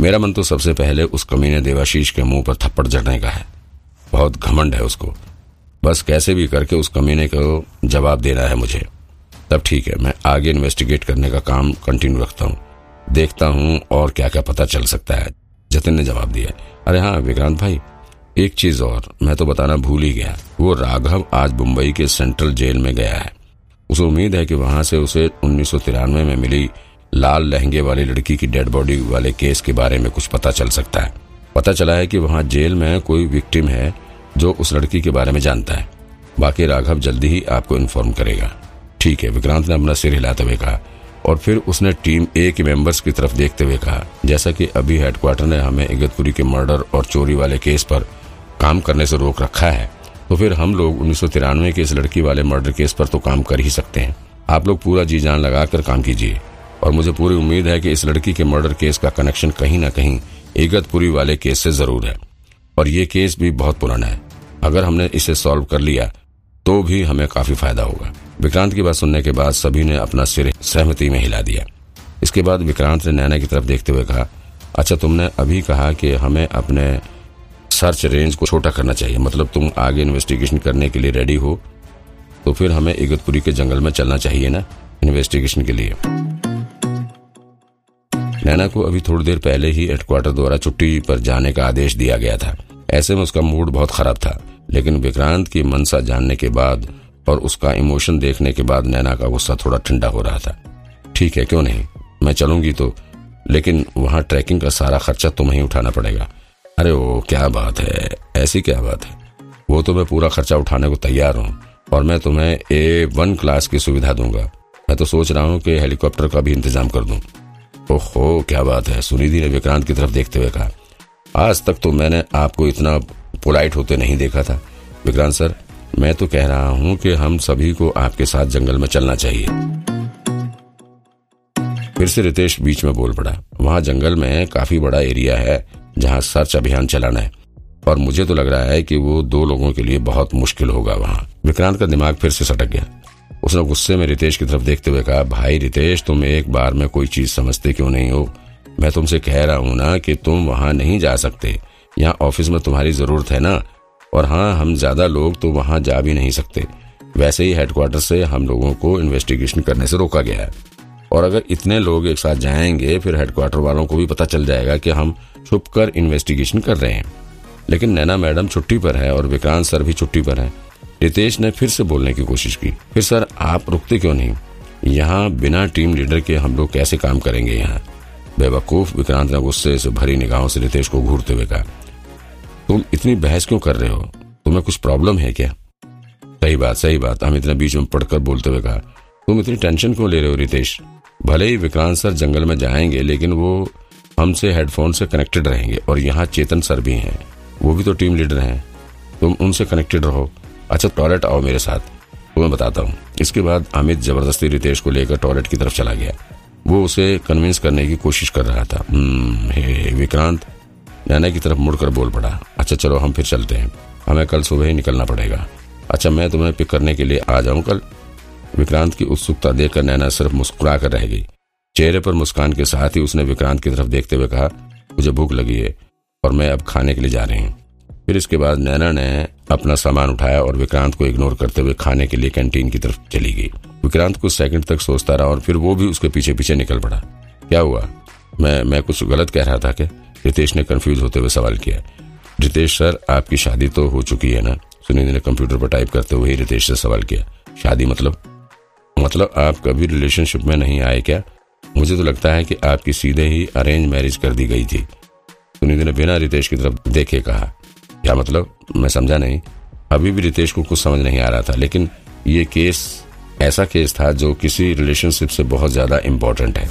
मेरा मन तो सबसे पहले उस कमीने देवाशीष के मुँह पर थप्पड़ जड़ने का है। बहुत घमंड है उसको। बस कैसे भी करके उस कमीने को जवाब देना है मुझे। तब ठीक है, मैं आगे इन्वेस्टिगेट करने का काम कंटिन्यू रखता हूँ। देखता हूँ और क्या क्या पता चल सकता है। जतिन ने जवाब दिया, अरे हाँ विक्रांत भाई, एक चीज़ और मैं तो बताना भूल ही गया। वो राघव आज मुंबई के सेंट्रल जेल में गया है। उसे उम्मीद है कि वहाँ से उसे उन्नीस सौ तिरानवे में मिली लाल लहंगे वाली लड़की की डेड बॉडी वाले केस के बारे में कुछ पता चल सकता है। पता चला है कि वहाँ जेल में कोई विक्टिम है जो उस लड़की के बारे में जानता है। बाकी राघव जल्दी ही आपको इन्फॉर्म करेगा। ठीक है, विक्रांत ने अपना सिर हिलाते हुए कहा और फिर उसने टीम ए के मेंबर्स की तरफ़ देखते हुए कहा, जैसा कि अभी हेडक्वार्टर ने हमें इगतपुरी के मर्डर और चोरी वाले केस पर काम करने से रोक रखा है तो फिर हम लोग उन्नीस सौ तिरानवे के इस लड़की वाले मर्डर केस पर तो काम कर ही सकते हैं। आप लोग पूरा जी जान लगाकर काम कीजिए। और मुझे पूरी उम्मीद है कि इस लड़की के मर्डर केस का कनेक्शन कहीं ना कहीं इगतपुरी वाले केस से ज़रूर है। और ये केस भी बहुत पुराना है। अगर हमने इसे सॉल्व कर लिया तो भी हमें काफ़ी फ़ायदा होगा। विक्रांत की बात सुनने के बाद सभी ने अपना सिर सहमति में हिला दिया। इसके बाद विक्रांत ने नैना की तरफ़ देखते हुए कहा अच्छा तुमने अभी कहा कि हमें अपने सर्च रेंज को छोटा करना चाहिए। मतलब तुम आगे इन्वेस्टिगेशन करने के लिए रेडी हो तो फिर हमें इगतपुरी के जंगल में चलना चाहिए ना, इन्वेस्टिगेशन के लिए? नैना को अभी थोड़ी देर पहले ही हेडक्वार्टर द्वारा छुट्टी पर जाने का आदेश दिया गया था। ऐसे में उसका मूड बहुत खराब था, लेकिन विक्रांत की मनसा जानने के बाद और उसका इमोशन देखने के बाद नैना का गुस्सा थोड़ा ठंडा हो रहा था। ठीक है, क्यों नहीं? मैं चलूँगी तो लेकिन वहाँ ट्रैकिंग का सारा खर्चा तुम्हें ही उठाना पड़ेगा। अरे वो क्या बात है, ऐसी क्या बात है? वो तो मैं पूरा खर्चा उठाने को तैयार हूँ और मैं तुम्हें ए वन क्लास की सुविधा दूँगा। मैं तो सोच रहा हूँ कि हेलीकॉप्टर का भी इंतज़ाम कर दूँ। ओहो, क्या बात है? सुनिधि ने विक्रांत की तरफ़ देखते हुए कहा, आज तक तो मैंने आपको इतना पोलाइट होते नहीं देखा था। विक्रांत सर, मैं तो कह रहा हूँ कि हम सभी को आपके साथ जंगल में चलना चाहिए। फिर से रितेश बीच में बोल पड़ा, वहाँ जंगल में काफ़ी बड़ा एरिया है जहाँ सर्च अभियान चलाना है, और मुझे तो लग रहा है कि वो दो लोगों के लिए बहुत मुश्किल होगा वहाँ। विक्रांत का दिमाग फिर से सटक गया। उसने गुस्से में रितेश की तरफ़ देखते हुए कहा, भाई रितेश, तुम एक बार में कोई चीज़ समझते क्यों नहीं हो? मैं तुमसे कह रहा हूँ ना कि तुम वहाँ नहीं जा सकते। यहाँ ऑफ़िस में तुम्हारी ज़रूरत है ना? और हाँ हम ज़्यादा लोग तो वहाँ जा भी नहीं सकते। वैसे ही हेडक्वार्टर से हम लोगों को इन्वेस्टिगेशन करने से रोका गया है। और अगर इतने लोग एक साथ जाएँगे, फिर हेडक्वार्टर वालों को भी पता चल जाएगा कि हम छुप कर इन्वेस्टिगेशन कर रहे हैं। लेकिन नैना मैडम छुट्टी पर है और विक्रांत सर भी छुट्टी पर है। रितेश ने फिर से बोलने की कोशिश की, फिर सर, आप रुकते क्यों नहीं? यहाँ बिना टीम लीडर के हम लोग कैसे काम करेंगे यहाँ? बेवकूफ़ विक्रांत ने गुस्से से भरी निगाहों से रितेश को घूरते हुए कहा, तुम इतनी बहस क्यों कर रहे हो? तुम्हें कुछ प्रॉब्लम है क्या? सही बात सही बात, हम इतना बीच में पढ़कर बोलते हुए कहा, तुम इतनी टेंशन क्यों ले रहे हो रितेश? भले ही विक्रांत सर जंगल में जाएँगे, लेकिन वो हमसे हेडफोन से कनेक्टेड रहेंगे और यहाँ चेतन सर भी हैं। वो भी तो टीम लीडर हैं। तुम उनसे कनेक्टेड रहो। अच्छा टॉयलेट आओ मेरे साथ। तो मैं बताता हूँ। इसके बाद अमित ज़बरदस्ती रितेश को लेकर टॉयलेट की तरफ़ चला गया। वो उसे कन्विंस करने की कोशिश कर रहा था। हम्म, हे विक्रांत। नैना की तरफ़ मुड़कर बोल पड़ा। अच्छा चलो हम फिर चलते हैं। हमें कल सुबह ही निकलना पड़ेगा। अच्छा मैं तुम्हें पिक करने के लिए आ जाऊँ कल? विक्रांत की उत्सुकता देखकर नैना सिर्फ़ मुस्कुरा कर रह गई। चेहरे पर मुस्कान के साथ ही उसने विक्रांत की तरफ़ देखते हुए कहा मुझे भूख लगी है और मैं अब खाने के लिए जा रही हूँ। फिर इसके बाद नैना ने अपना सामान उठाया और विक्रांत को इग्नोर करते हुए खाने के लिए कैंटीन की तरफ़ चली गई। विक्रांत कुछ सेकंड तक सोचता रहा और फिर वो भी उसके पीछे पीछे निकल पड़ा। क्या हुआ? मैं मैं कुछ गलत कह रहा था क्या? रितेश ने कंफ्यूज होते हुए सवाल किया। रितेश सर, आपकी शादी तो हो चुकी है ना? सुनील ने कंप्यूटर पर टाइप करते हुए रितेश से सवाल किया। शादी मतलब? मतलब आप कभी रिलेशनशिप में नहीं आए क्या? मुझे तो लगता है कि आपकी सीधे ही अरेंज मैरिज कर दी गई थी। सुनीति ने बिना रितेश की तरफ़ देखे कहा क्या मतलब? मैं समझा नहीं। अभी भी रितेश को कुछ समझ नहीं आ रहा था, लेकिन ये केस, ऐसा केस था जो किसी रिलेशनशिप से बहुत ज़्यादा इम्पोर्टेंट है।